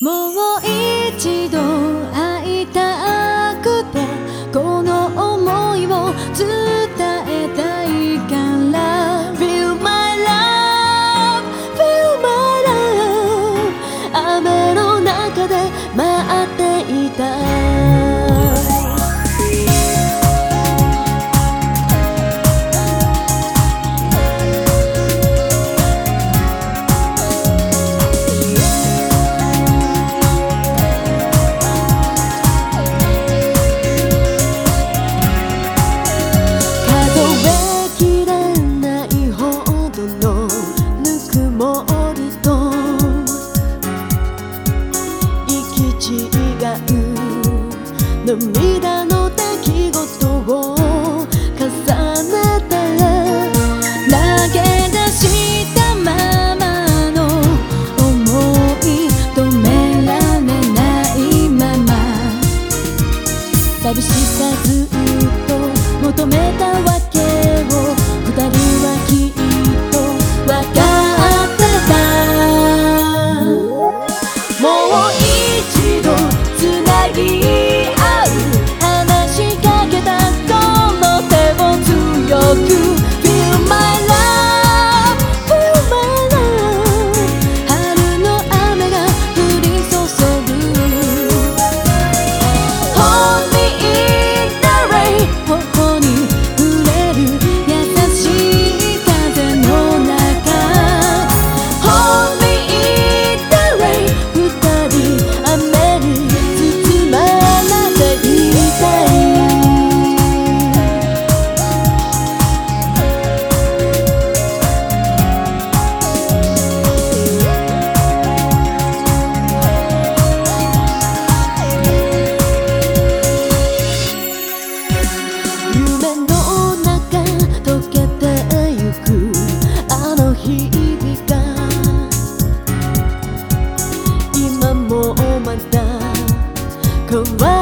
もう一度涙の出来事を Come on.